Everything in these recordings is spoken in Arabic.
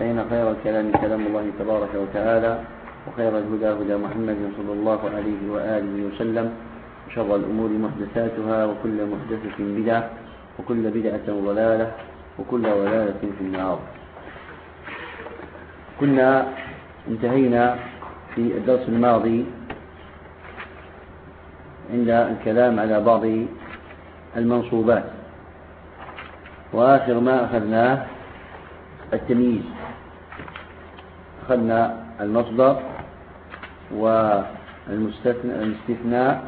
فإن خير الكلام كلام الله تبارك وتعالى وخير الهدى هدى محمد صلى الله عليه وآله وسلم وشر الأمور محدثاتها وكل محدثة بدعة وكل بدعة ضلالة وكل ضلالة في النار. كنا انتهينا في الدرس الماضي عند الكلام على بعض المنصوبات وآخر ما أخذناه التمييز. أخذنا المصدر والاستثناء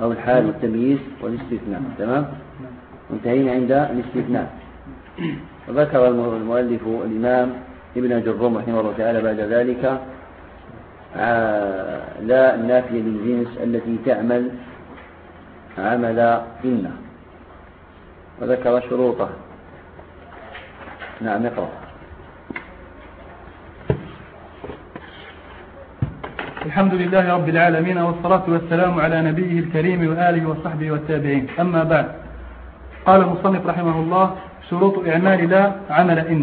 أو الحال والتمييز والاستثناء. تمام؟ انتهينا عند الاستثناء. وذكر المؤلف الإمام ابن جرم رحمه الله تعالى بعد ذلك لا النافية للجنس التي تعمل عمل إن وذكر شروطه. نعم اقرأ. الحمد لله رب العالمين والصلاة والسلام على نبيه الكريم وآله وصحبه والتابعين. أما بعد قال المصنف رحمه الله شروط إعمال لا عمل إن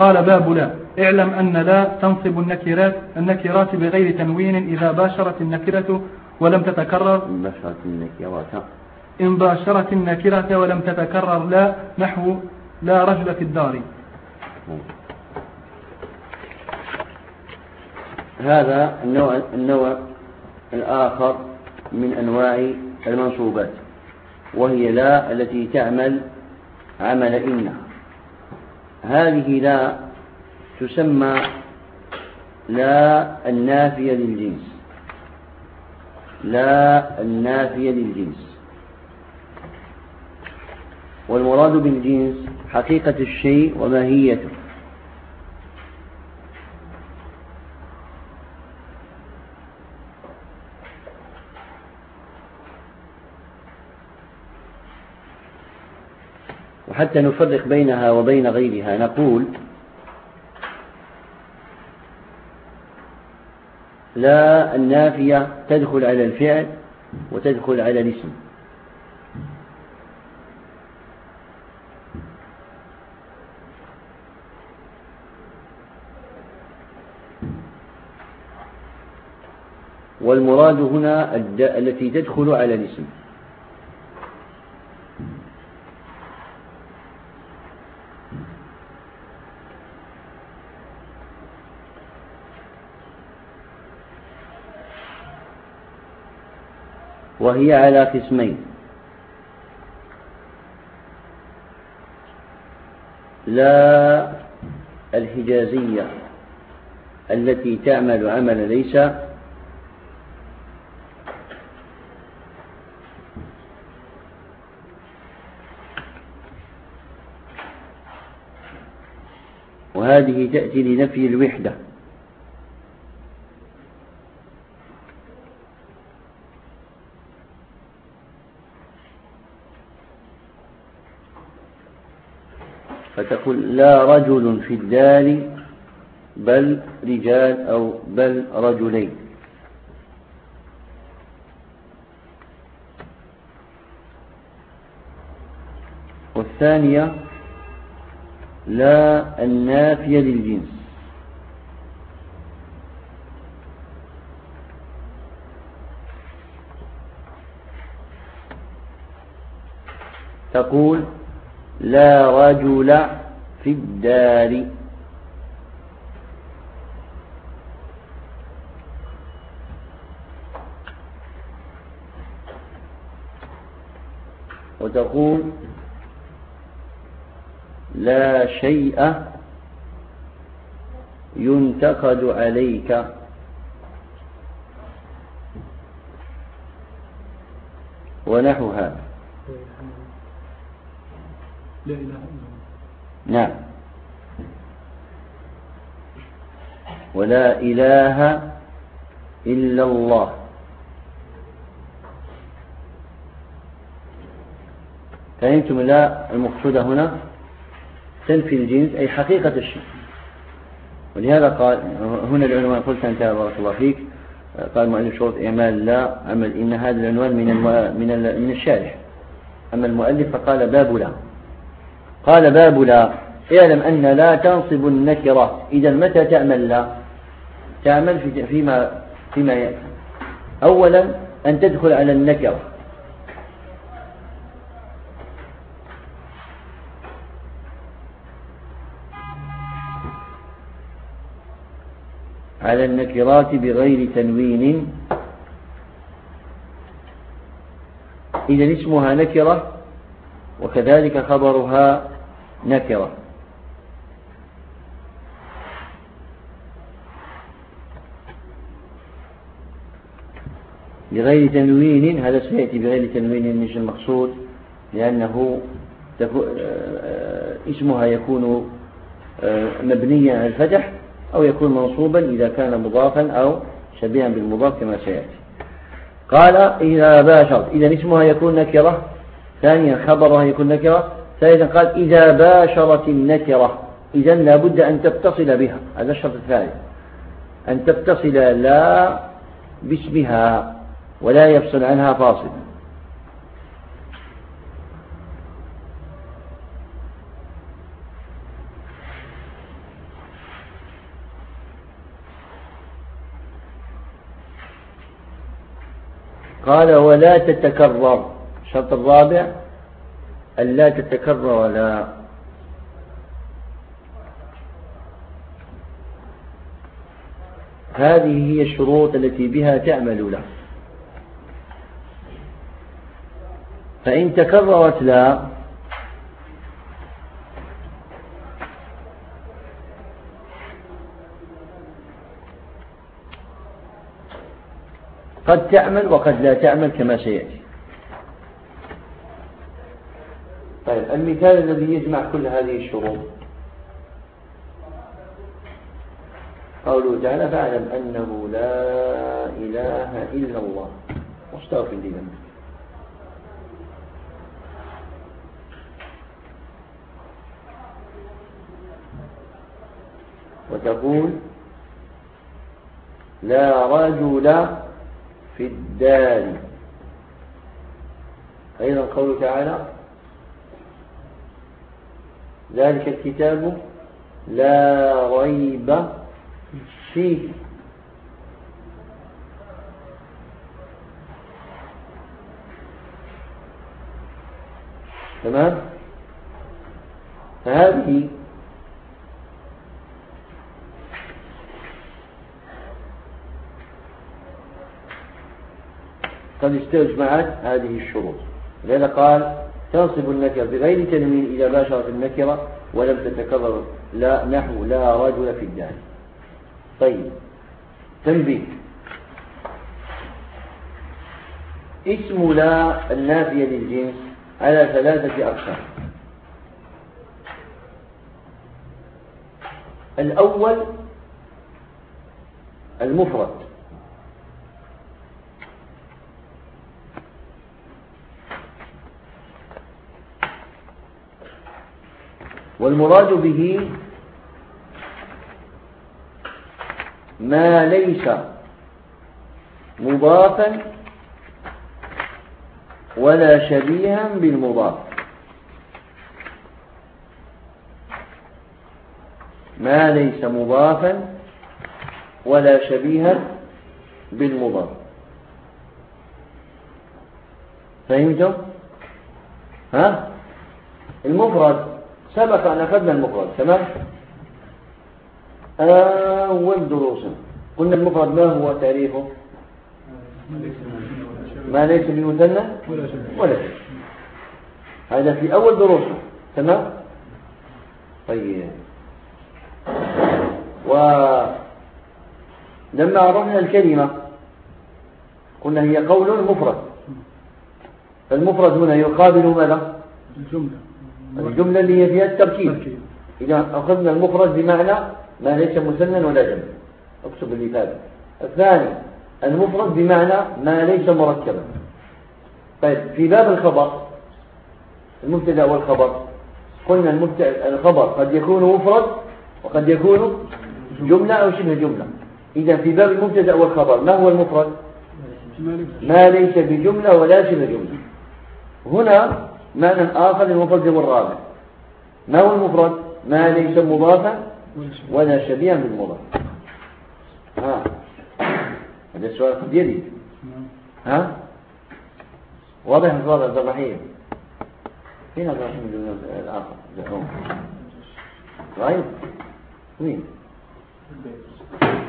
قال باب لا اعلم أن لا تنصب النكرات النكرات بغير تنوين إذا باشرت النكرة ولم تتكرر. إن باشرت النكرة إن باشرت النكرة ولم تتكرر لا نحو لا رجل في الدار. هذا النوع, النوع الآخر من أنواع المنصوبات وهي لا التي تعمل عمل إن هذه لا تسمى لا النافية للجنس. لا النافية للجنس. والمراد بالجنس حقيقة الشيء وماهيته. وحتى نفرق بينها وبين غيرها. نقول لا النافية تدخل على الفعل وتدخل على الاسم. والمراد هنا التي تدخل على الاسم. وهي على قسمين. لا الحجازية التي تعمل عمل ليس وهذه تأتي لنفي الوحدة. فتقول لا رجل في الدار بل رجال أو بل رجلين. والثانية لا النافية للجنس. تقول لا رجل في الدار. وتقول لا شيء ينتقد عليك. ونحو هذا لا إله إلا الله. نعم. ولا إله إلا الله. فهمتم لا المقصودة هنا؟ تنفي الجنس أي حقيقة الشيء. ولهذا قال هنا العنوان قلت أنت بارك الله فيك قال مؤلف شروط إعمال لا عمل إن هذا العنوان من من الشارح. أما المؤلف فقال باب لا. قال باب لا. اعلم أن لا تنصب النكرة. إذا متى تعمل لا؟ تعمل في فيما فيما يأتي. أولا أن تدخل على النكرة. على النكرات بغير تنوين. إذا اسمها نكرة وكذلك خبرها نكرة. بغير تنوين هذا سيأتي بغير تنوين مش المقصود لأنه آه، اسمها يكون آه، مبنيا على الفتح أو يكون منصوبا إذا كان مضافا أو شبيها بالمضاف كما سيأتي. قال إذا باشرت إذا اسمها يكون نكرة ثانيا خبرها يكون نكرة ثالثا قال إذا باشرت النكرة. إذا لابد أن تتصل بها. هذا الشرط الثالث أن تتصل لا باسمها ولا يفصل عنها فاصل. قال ولا تتكرر. الشرط الرابع ألا تتكرر لا هذه هي الشروط التي بها تعمل له. فإن تكررت لا قد تعمل وقد لا تعمل كما سيأتي. طيب المثال الذي يجمع كل هذه الشروط. قوله تعالى فاعلم أنه لا إله إلا الله. واستغفر لذنبك وتقول لا رجل في الدار. أيضا قوله تعالى ذلك الكتاب لا ريب فيه. تمام؟ فهذه قد استجمعت هذه الشروط. لذا قال تنصب النكرة بغير تنوين إذا باشرت النكرة ولم تتكرر. لا نحو لا رجل في الدار. طيب. تنبيه. اسم لا النافية للجنس على ثلاثة أقسام. الأول المفرد. والمراد به ما ليس مضافا ولا شبيها بالمضاف. ما ليس مضافا ولا شبيها بالمضاف. فهمتم؟ ها؟ المفرد سبق أن أخذنا المفرد تمام؟ أول دروس قلنا المفرد ما هو تعريفه؟ ما ليس بمثنى ولا شيء. هذا في أول دروس تمام؟ طيب. ولما عرفنا الكلمة قلنا هي قول مفرد فالمفرد هنا يقابل ماذا؟ الجملة. الجملة اللي هي فيها التركيب. إذا أخذنا المفرد بمعنى ما ليس مثنى ولا جمع اكتب اللي الثاني المفرد بمعنى ما ليس مركبا. طيب في باب الخبر المبتدأ والخبر قلنا الخبر قد يكون مفرد وقد يكون جملة أو شبه جملة. إذا في باب المبتدأ والخبر ما هو المفرد؟ ما ليس بجملة ولا شبه جملة. هنا معنى آخر للمفرد الرابع. ما هو المفرد؟ ما ليس مضافا ولا شبيها بالمضاف. ها. هذا السؤال يريد ها؟ واضح الفاظ عبد الرحيم فين عبد الرحيم الآخر. زعوم طيب. مين؟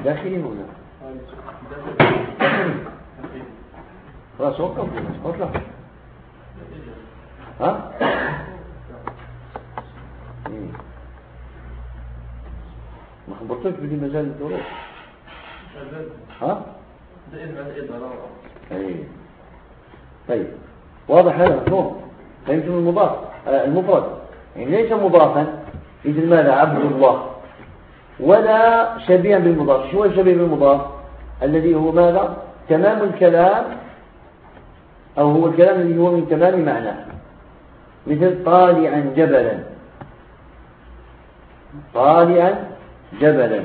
داخلي هنا داخلي. خلاص وقف. اطلع ها؟ ما خبرتك بدي مجال الدروس ها؟ اي طيب واضح هذا مفهوم. فهمتم المضاف آه، المفرد. يعني ليس مضافا. إذن ماذا؟ عبد الله. ولا شبيها بالمضاف. شو الشبيه بالمضاف؟ الذي هو ماذا؟ تمام الكلام أو هو الكلام الذي هو من تمام معناه. مثل طالعا جبلا. طالعا جبلا.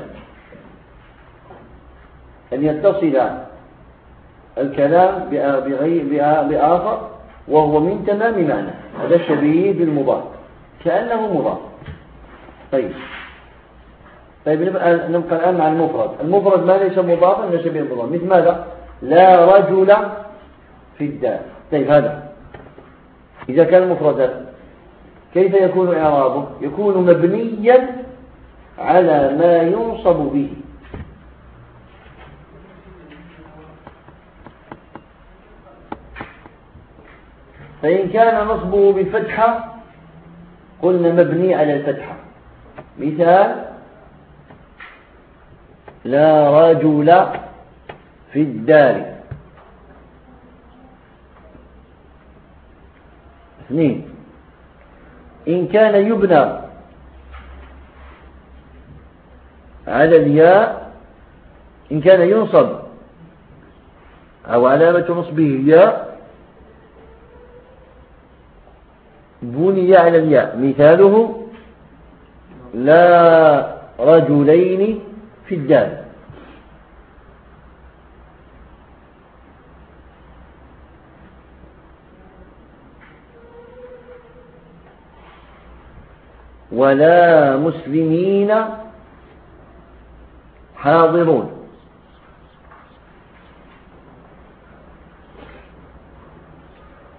أن يتصل الكلام بآخر وهو من تمام معنى. هذا شبيه بالمضاف. كأنه مضاف. طيب. طيب نبقى الآن مع المفرد. المفرد ما ليس مضافا إلا شبيه بالمضاف مثل ماذا؟ لا رجل في الدار. طيب هذا. إذا كان مفردا كيف يكون إعرابه؟ يكون مبنيا على ما ينصب به. فإن كان نصبه بالفتحة قلنا مبني على الفتحة. مثال لا رجل في الدار. اثنين. إن كان يبنى على الياء إن كان ينصب أو علامة نصبه ياء بني على الياء. مثاله لا رجلين في الدار ولا مسلمين حاضرون.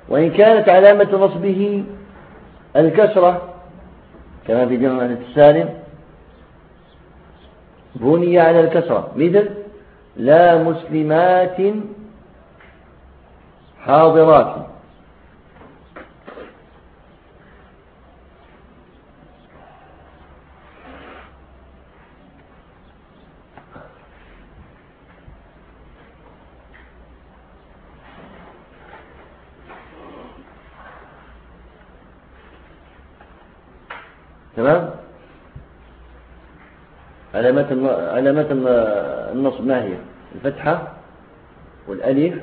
وإن كانت علامة نصبه الكسرة كما في جمع السالم بني على الكسرة. مثل لا مسلمات حاضرات تمام علامات علامات النصب ما هي؟ الفتحة والألف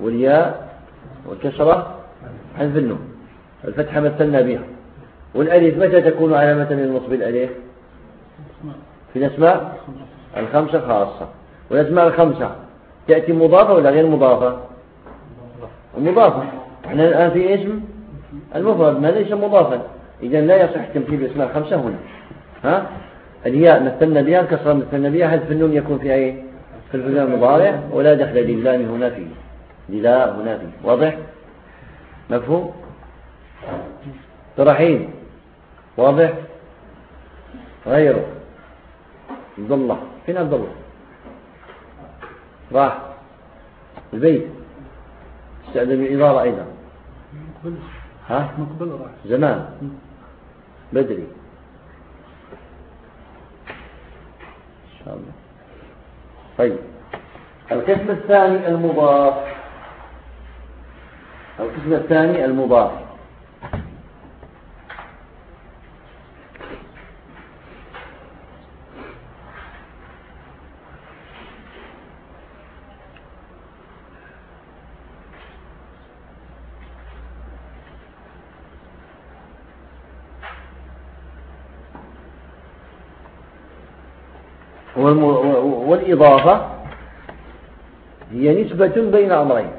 والياء والكسرة حذف النون. الفتحة مثلنا بها. والألف متى تكون علامة للنصب الألف؟ في الأسماء؟ الخمسة خاصة. والأسماء الخمسة تأتي مضافة ولا غير مضافة؟ مضافة. إحنا الآن في اسم المفرد ما ليس مضافا. إذا لا يصح تمثيل الأسماء الخمسة هنا. ها؟ الياء مثلنا بها الكسرة مثلنا بها حذف النون يكون في أي؟ في الفعل المضارع. ولا دخل لله هنا فيه لله هنا فيه واضح؟ مفهوم؟ ترحيب. واضح؟ غيره. عبد الله. فين عبد الله؟ راح. البيت. استعدل الإدارة أيضا. ها؟ مقبل راح. زمان. بدري إن شاء الله. طيب. القسم الثاني المضاف. القسم الثاني المضاف. والإضافة هي نسبة بين أمرين.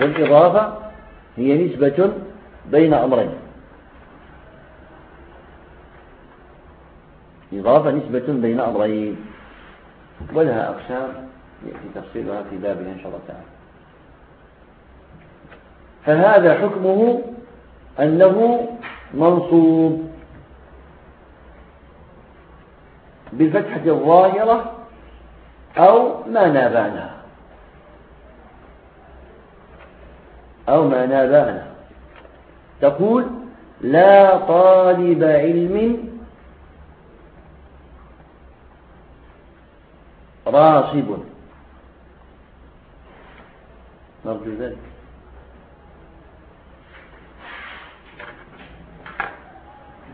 والإضافة هي نسبة بين أمرين. إضافة نسبة بين أمرين. ولها أقسام يأتي تفصيلها في بابها إن شاء الله تعالى. فهذا حكمه أنه منصوب بالفتحة الظاهرة أو ما نابعنها أو ما نابعنها تقول لا طالب علم راصب. نرجو ذلك.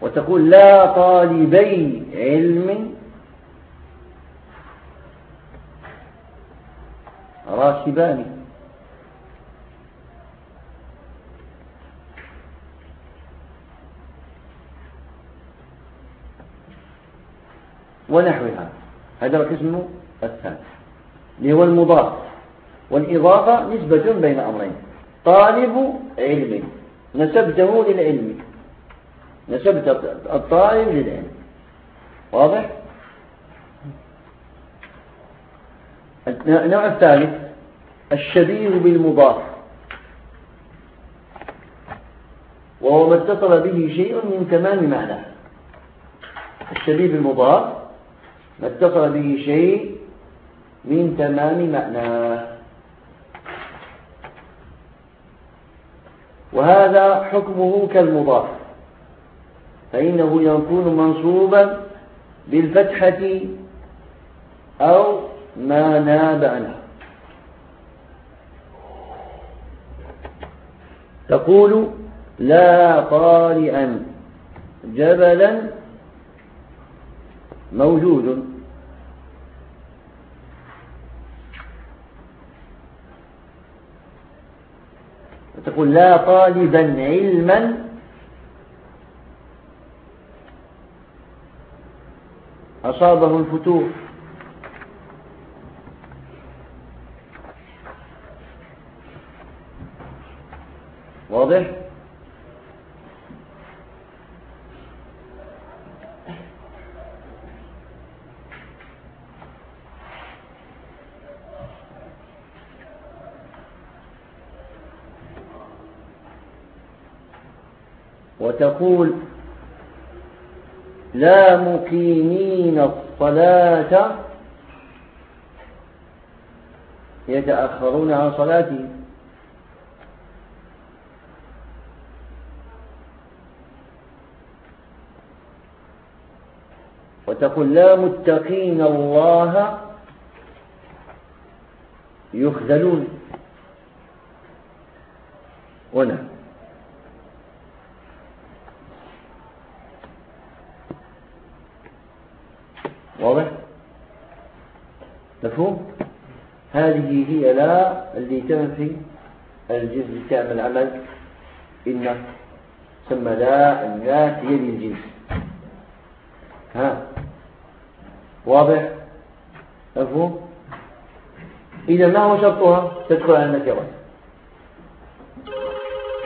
وتقول لا طالبي علم راشبان ونحوها. هذا القسم الثاني اللي هو المضاف. والإضافة نسبة بين أمرين. طالب علم. نسبته للعلم. نسبت الطالب للعلم. واضح؟ النوع الثالث. الشبيه بالمضاف. وهو ما اتصل به شيء من تمام معناه الشبيه بالمضاف ما اتصل به شيء من تمام معناه وهذا حكمه كالمضاف. فإنه يكون منصوبا بالفتحة أو ما ناب عنها تقول لا قارئا جبلا موجود. تقول لا طالبا علما أصابه الفتور واضح؟ وتقول لا مقيمين الصلاة يتأخرون عن صلاتهم. وتقول لا متقين الله يخذلون. ونعم واضح؟ مفهوم؟ هذه هي لا اللي تنفي الجنس التام العمل إن ثم لا الناس يلي الجنس ها؟ واضح؟ مفهوم؟ إذا ما هو شرطها؟ تدخل على النكرة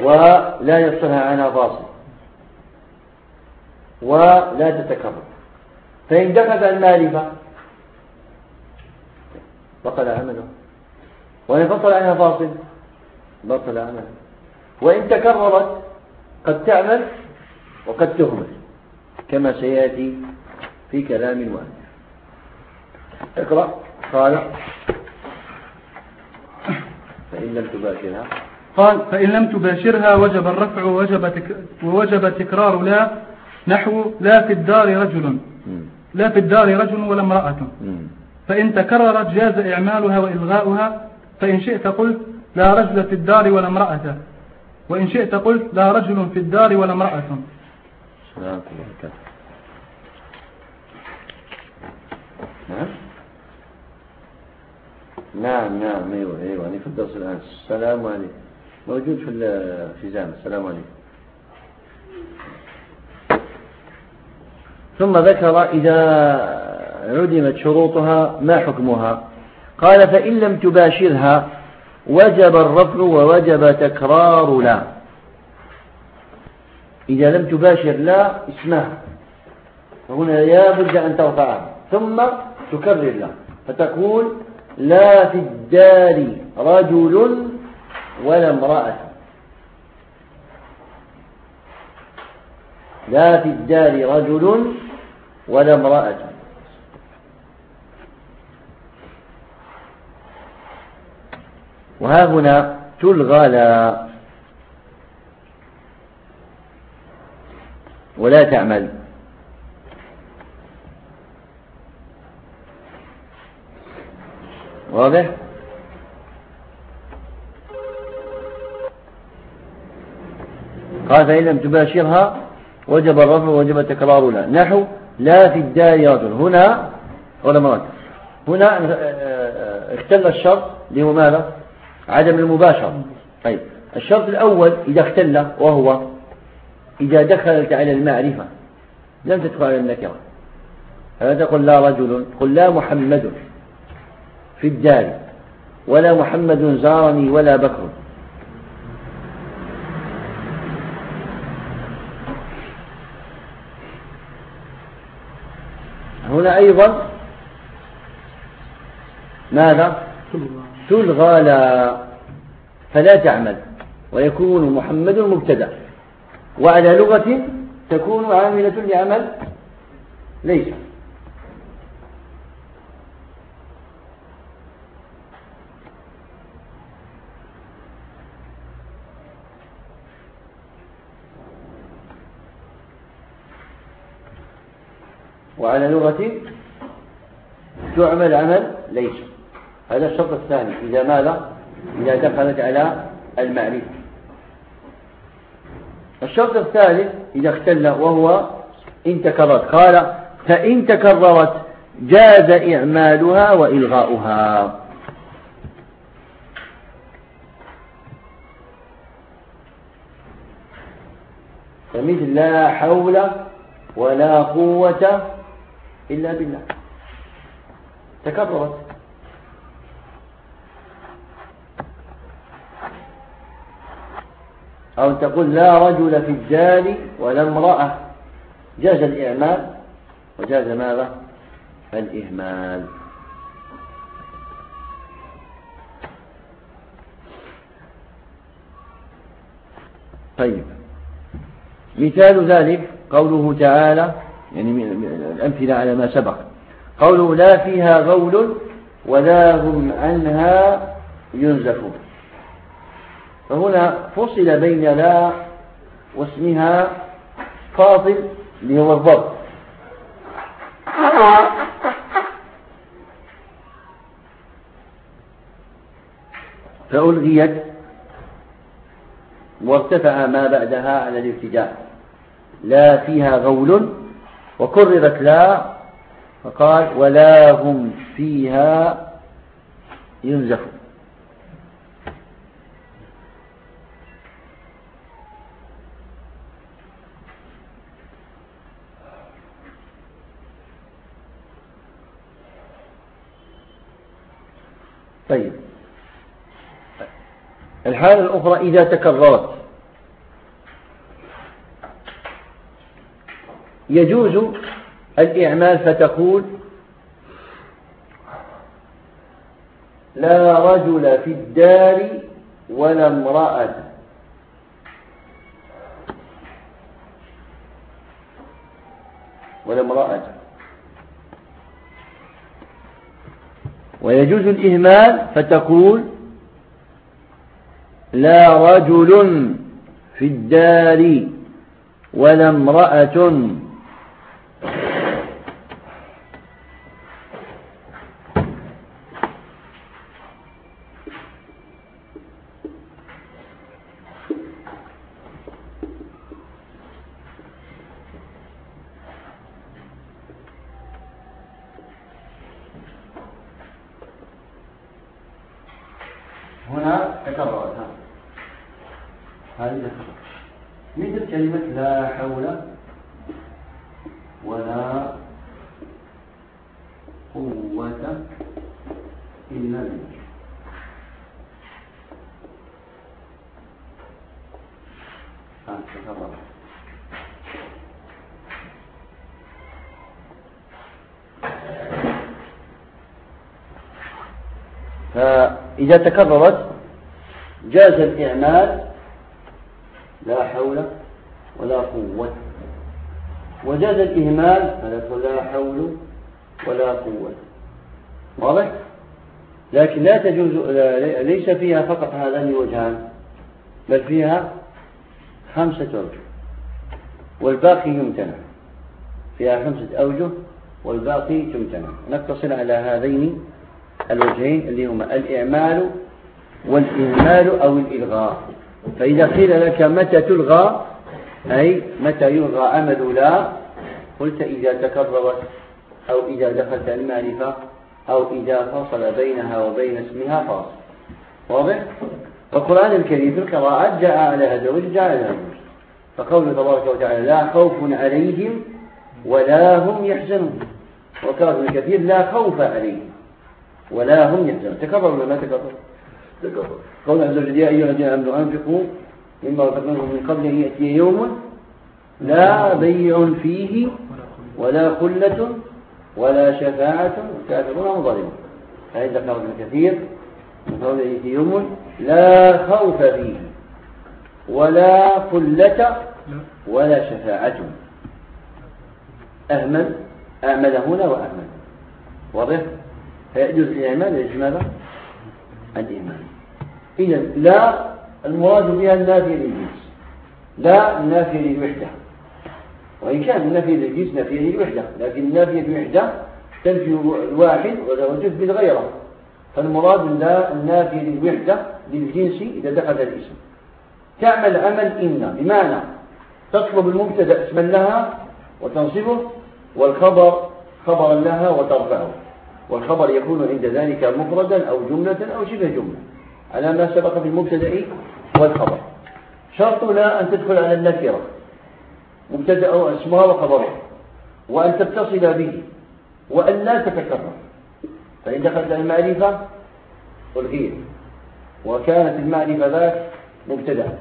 ولا يفصلها عنها فاصل ولا تتكرر. فإن دخلت المعرفة بطل عمله. وإن فصل عنها فاصل بطل عمله. وإن تكررت قد تعمل وقد تهمل كما سيأتي في كلام واحد. اقرأ. قال. فإن لم تباشرها. قال فإن لم تباشرها وجب الرفع ووجب, تك ووجب تكرار لا نحو لا في الدار رجل. لا في الدار رجل ولا امرأة. فإن تكررت جاز إعمالها وإلغاؤها فإن شئت قلت لا رجل في الدار ولا امرأة. وإن شئت قلت لا رجل في الدار ولا امرأة. نعم. نعم نعم أيوه أيوه يعني في الدرس الان السلام عليكم. موجود في في زام السلام عليكم. ثم ذكر إذا عدمت شروطها ما حكمها. قال فإن لم تباشرها وجب الرفع ووجب تكرار لا. إذا لم تباشر لا اسمها. فهنا لا بد أن ترفعها. ثم تكرر لا. فتقول لا في الدار رجل ولا امرأة. لا في الدار رجل ولا امرأة. وها هنا تلغى لا. ولا تعمل. واضح؟ قال فإن لم تباشرها وجب الرفع وجب تكرار لا نحو لا في الدار رجل هنا ولا مرات هنا آه، آه، اختل الشرط اللي هو ماذا؟ عدم المباشرة. طيب. الشرط الأول إذا اختل وهو إذا دخلت على المعرفة لم تدخل على النكرة فلا تقول لا رجل قل لا محمد. في الدار ولا محمد زارني ولا بكر. هنا أيضا ماذا؟ تلغى لا فلا تعمل ويكون محمد مبتدأ. وعلى لغة تكون عاملة لعمل ليس. وعلى لغة تعمل عمل ليس. هذا الشرط الثاني إذا ماذا؟ إذا دخلت على المعرفة الشرط الثالث إذا اختل وهو إن تكررت. قال فإن تكررت جاز إعمالها وإلغاؤها. فمثل لا حول ولا قوة إلا بالله. تكررت أو تقول لا رجل في الدار ولا امرأة. جاز الإعمال. وجاز ماذا؟ الإهمال. طيب. مثال ذلك قوله تعالى يعني الأمثلة على ما سبق. قوله لا فيها غول ولا هم عنها ينزفون. فهنا فصل بين لا واسمها فاصل اللي هو الضرب فألغيت وارتفع ما بعدها على الابتداء. لا فيها غول وكررت لا فقال ولا هم فيها ينزفون. طيب. الحالة الأخرى إذا تكررت. يجوز الإعمال فتقول لا رجل في الدار ولا امرأة. ولا امرأة. ويجوز الإهمال فتقول لا رجل في الدار ولا امرأة. فإذا تكررت جاز الإعمال لا حول ولا قوة. وجاز الإهمال فلا لا حول ولا قوة. واضح؟ لكن لا تجوز ليس فيها فقط هذان الوجهان بل فيها خمسة أوجه. والباقي يمتنع. فيها خمسة أوجه والباقي تمتنع نقتصر على هذين الوجهين اللي هما الإعمال والإهمال أو الإلغاء. فإذا قيل لك متى تلغى؟ أي متى يلغى أمل لا؟ قلت إذا تكررت أو إذا دخلت المعرفة أو إذا فصل بينها وبين اسمها فاصل. واضح؟ فالقرآن الكريم في القراءات جاء على هذا الوجه جاء على هذا فقوله تبارك وتعالى لا خوف عليهم ولا هم يحزنون. وكان ابن كثير لا خوف عليهم. ولا هم يحزنون. تكرر ولا ما تكرر؟ تكرر قول عز وجل يا أيها الذين آمنوا أنفقوا مما رزقناكم من قبل أن يأتي يوم لا بيع فيه ولا خلة ولا شفاعة. كافرون ظالمون هذا ذكر ابن كثير من قول يأتي يوم لا خوف فيه ولا خلة ولا شفاعة. أهمل أعمل هنا وأهمل واضح؟ فيجوز الإعمال يجوز ماذا؟ الإيمان. إذا لا المراد بها النافية للجنس. لا النافية للوحدة. وإن كان النافية للجنس نافية للوحدة. لكن النافية للوحدة تنفي الواحد وجود بالغيرة. فالمراد لا النافية للوحدة للجنس إذا دخل الإسم. تعمل عمل إن بمعنى تطلب المبتدأ اسما لها وتنصبه والخبر خبرا لها وترفعه. والخبر يكون عند ذلك مفردا أو جملة أو شبه جملة. على ما سبق في المبتدأ والخبر. شرط لا أن تدخل على النكرة. مبتدأ اسمها وخبرها وأن تتصل به. وأن لا تتكرر. فإن دخلت المعرفة ألغيت وكانت المعرفة ذاك مبتدأ.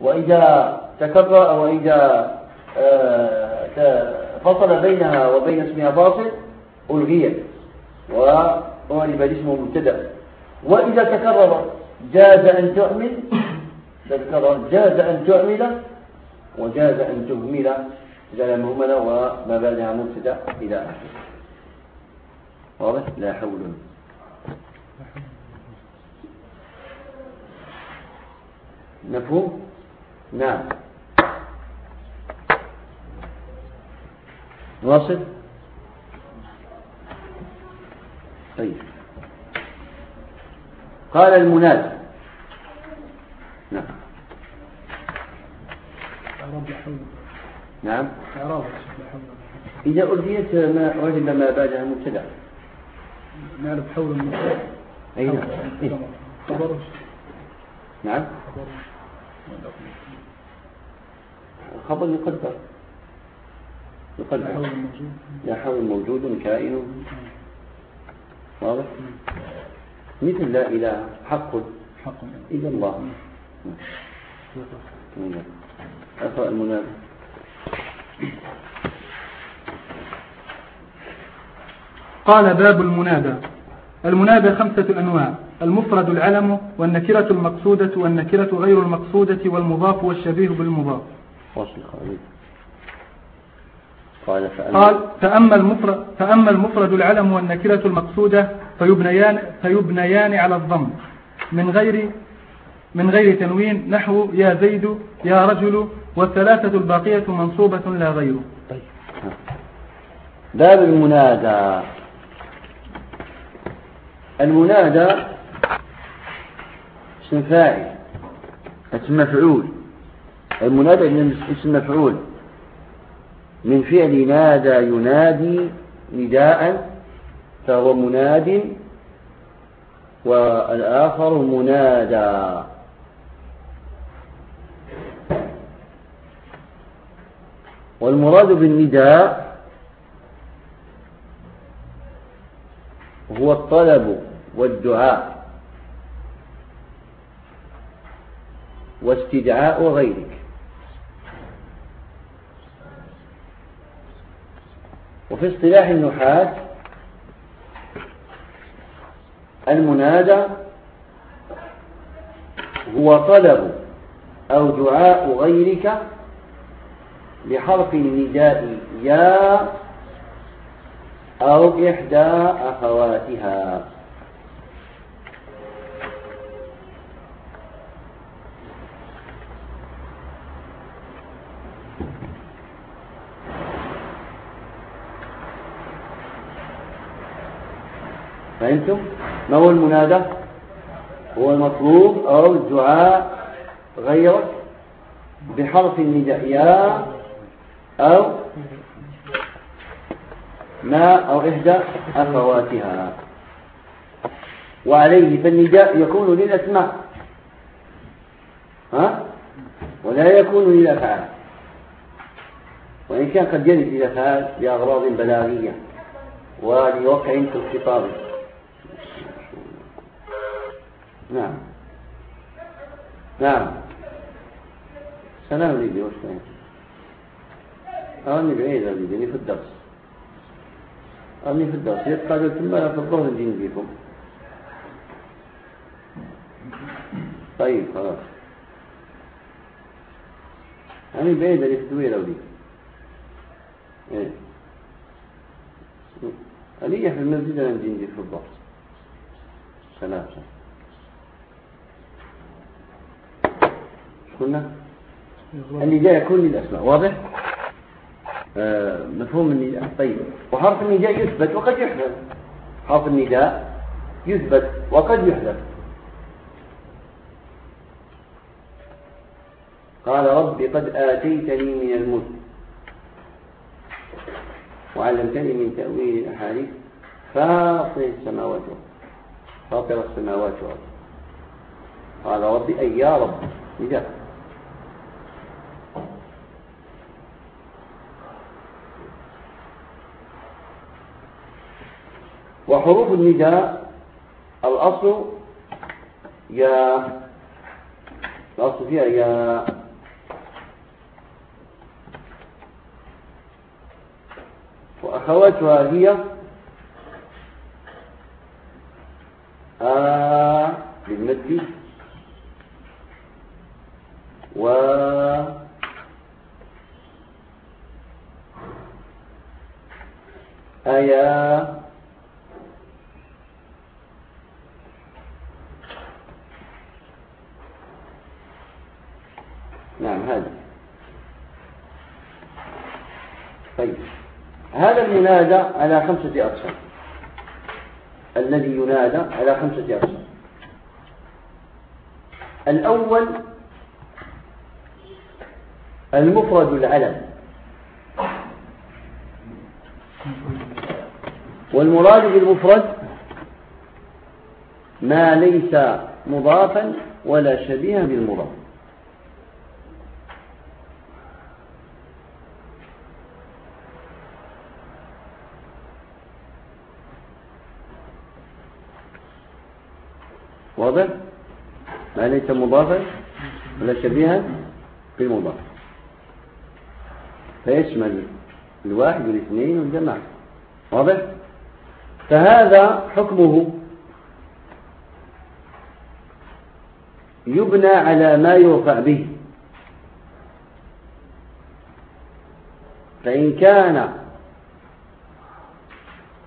وإذا تكرر أو إذا آه، فصل بينها وبين اسمها فاصل ألغيت وغالب الاسم مبتدا وإذا تكرر جاز أن تعمل تذكر جاز أن تعمل وجاز أن تهمل إذا مهملة وما بعدها مبتدأ إلى آخره. واضح؟ لا حول. مفهوم؟ نعم. واصل؟ طيب. قال المناد. نعم. نعم. إذا ألغيت ما وجد ما بعدها مبتدأ. نعرف حول المبتدأ. أي نعم. خبر نعم. الخبر يقدر. يقدر. لا حول موجود كائن. واضح؟ مثل لا إله حق حق. إلا الله. أقرأ المنادى قال باب المنادى. المنادى خمسة أنواع. المفرد العلم والنكرة المقصودة والنكرة غير المقصودة والمضاف والشبيه بالمضاف. قال فأما, قال فأما المفرد, فأما المفرد العلم والنكرة المقصودة فيبنيان, فيبنيان على الضم. من غير من غير تنوين نحو يا زيد يا رجل والثلاثة الباقية منصوبة لا غير. طيب. باب المنادى. المنادى اسم فاعل اسم مفعول. المنادى اسم مفعول. من فعل نادى ينادي نداء فهو مناد والآخر منادى. والمراد بالنداء هو الطلب والدعاء واستدعاء غيرك. وفي اصطلاح النحاة المنادى هو طلب أو دعاء غيرك بحرف النداء يا أو إحدى أخواتها. فهمتم؟ ما هو المنادى؟ هو المطلوب أو الدعاء غيرك بحرف النداء يا أو ما أو إحدى أخواتها. وعليه فالنداء يكون للأسماء ها؟ ولا يكون للأفعال وإن كان قد يرد للأفعال لأغراض بلاغية ولوقع في الخطاب. نعم. نعم. سلام لي وش أني بعيد أني في الدرس. أني في الدرس. يبقى ثم في الظهر نجي نجيكم طيب خلاص. أنا بعيد اللي في الدويرة ولي إيه. في المسجد أنا نجي نجي في الظهر سلام. قلنا؟ النداء يكون للأسماء واضح؟ آه مفهوم النداء طيب. وحرف النداء يثبت وقد يحذف حرف النداء يثبت وقد يحذف قال رب قد آتيتني من الملك. وعلمتني من تأويل الأحاديث. فاطر السماوات فاطر السماوات والأرض. قال ربي أي يا رب. نداء وحروف النداء الأصل يا الأصل فيها يا وأخواتها هي آ بالمد و أيا نعم هذا طيب المنادى على خمسة أقسام الذي ينادى على خمسة أقسام الأول المفرد العلم. والمراد بالمفرد ما ليس مضافا ولا شبيها بالمضاف. واضح ما ليس مضافا ولا شبيها بالمضاف. فيشمل الواحد والاثنين والجماعة. واضح؟ فهذا حكمه. يبنى على ما يرفع به. فإن كان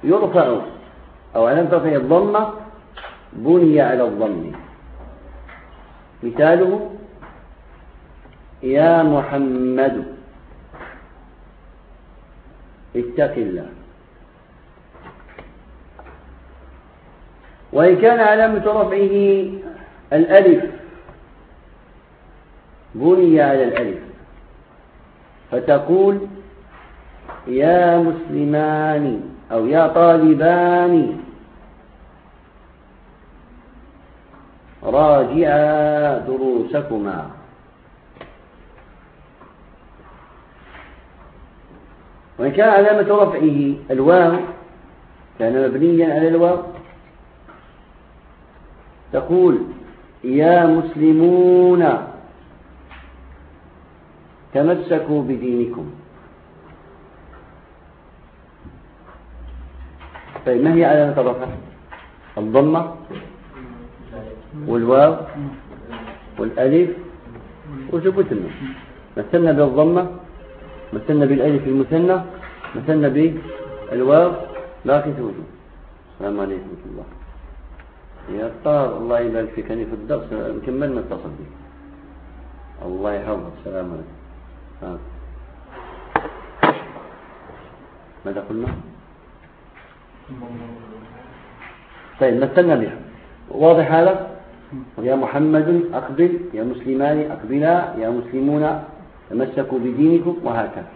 يرفع أو لم ترفع الضمة بني على الضم مثاله يا محمد اتق الله. وإن كان علامة رفعه الألف بني على الألف. فتقول يا مسلمان أو يا طالبان. راجعا دروسكما. وإن كان علامة رفعه الواو كان مبنيا على الواو تقول يا مسلمون تمسكوا بدينكم. طيب ما هي علامة الرفع؟ الضمة. والواو والألف وجبت النون مثلنا بالضمة مثلنا بالألف المثنى مثلنا بالواو باقي توجد السلام عليكم ورحمة الله. يا طار الله يبارك فيك. أنا في الدرس نكمل نتصل بك الله يحفظك. السلام عليكم. آه. ماذا قلنا؟ طيب مثلنا بها. واضح هذا؟ يا محمد أقبل يا مسلمان أقبلا يا مسلمون تمسكوا بدينكم وهكذا.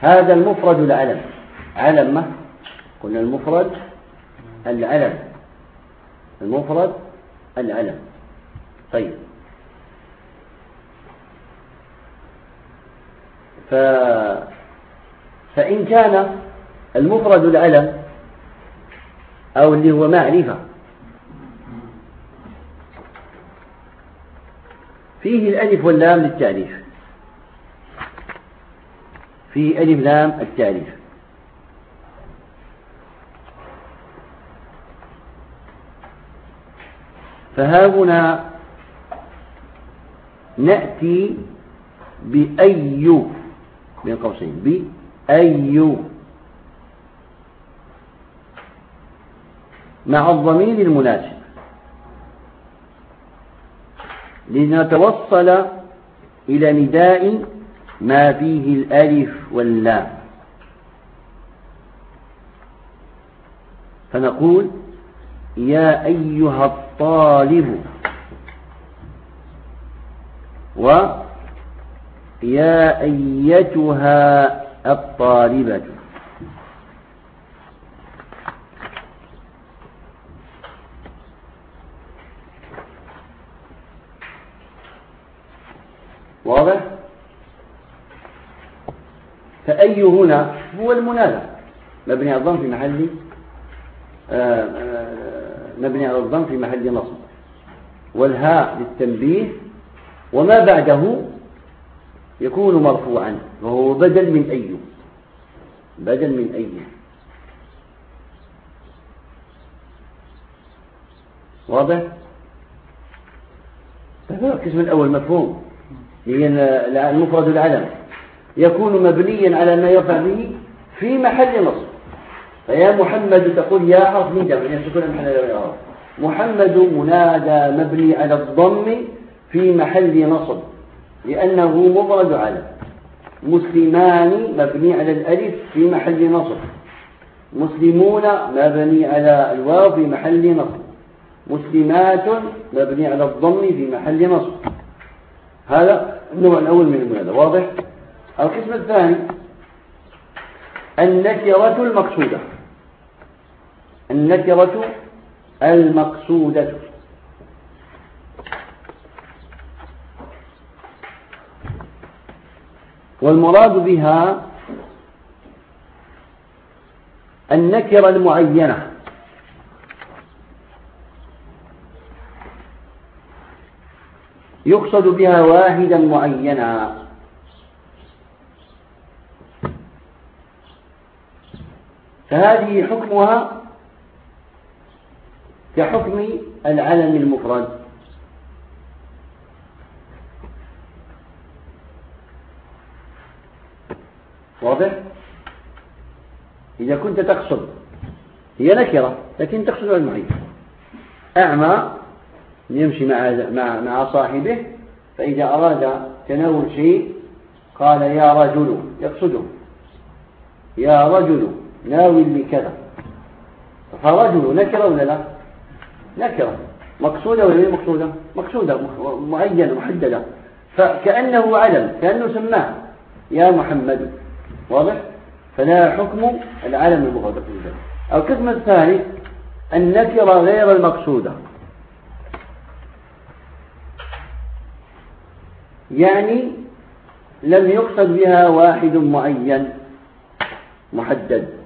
هذا المفرد العلم علم ما؟ قلنا المفرد العلم المفرد العلم طيب. ف... فإن كان المفرد العلم أو اللي هو معرفة فيه الألف واللام للتعريف فيه ألف لام التعريف فها هنا نأتي بأي بين قوسين بأي. مع الضمير المناسب. لنتوصل إلى نداء ما فيه الألف واللام. فنقول يا أيها الطالب. ويا أيتها الطالبة. واضح؟ فأي هنا هو المنادى مبني على الضم في محل آه، آه، مبني على الضم في محل نصب. والهاء للتنبيه وما بعده يكون مرفوعا وهو بدل من أي. بدل من أي. واضح؟ القسم الأول مفهوم. المفرد العلم يكون مبنيا على ما يرفع به في محل نصب. فيا محمد تقول يا حرف من دفع يسكن محل محمد منادى مبني على الضم في محل نصب لأنه مفرد علم مسلمان مبني على الألف في محل نصب. مسلمون مبني على الواو في محل نصب. مسلمات مبني على الضم في محل نصب. هذا النوع الأول من المنادى واضح؟ القسم الثاني النكرة المقصودة. النكرة المقصودة. والمراد بها النكرة المعينة. يقصد بها واحدا معينا. فهذه حكمها كحكم العلم المفرد. واضح؟ إذا كنت تقصد هي نكرة لكن تقصد المعين أعمى يمشي مع مع مع صاحبه فإذا أراد تناول شيء قال يا رجل يقصده. يا رجل ناول لي كذا فرجل نكرة ولا لا؟ نكرة. مقصودة ولا غير مقصودة؟ مقصودة معينة محددة. فكأنه علم كأنه سماه. يا محمد. واضح؟ فلا حكم العلم المغادر القسم الثاني النكرة غير المقصودة. يعني لم يقصد بها واحد معين محدد.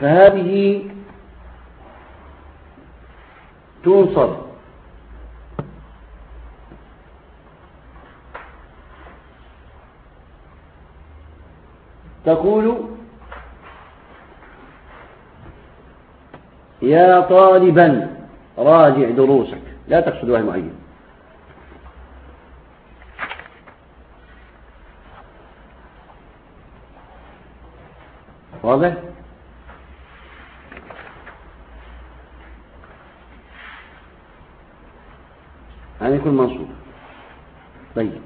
فهذه تنصب. تقول يا طالبا راجع دروسك. لا تقصد واحد معين واضح؟ هذا يكون منصوب. طيب.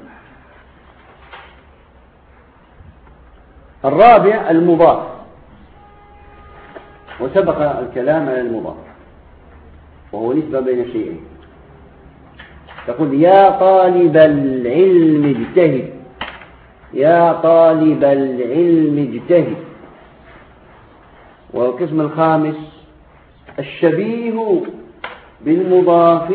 الرابع المضاف. وسبق الكلام على المضاف وهو نسبة بين شيئين. تقول يا طالب العلم اجتهد يا طالب العلم اجتهد. والقسم الخامس الشبيه بالمضاف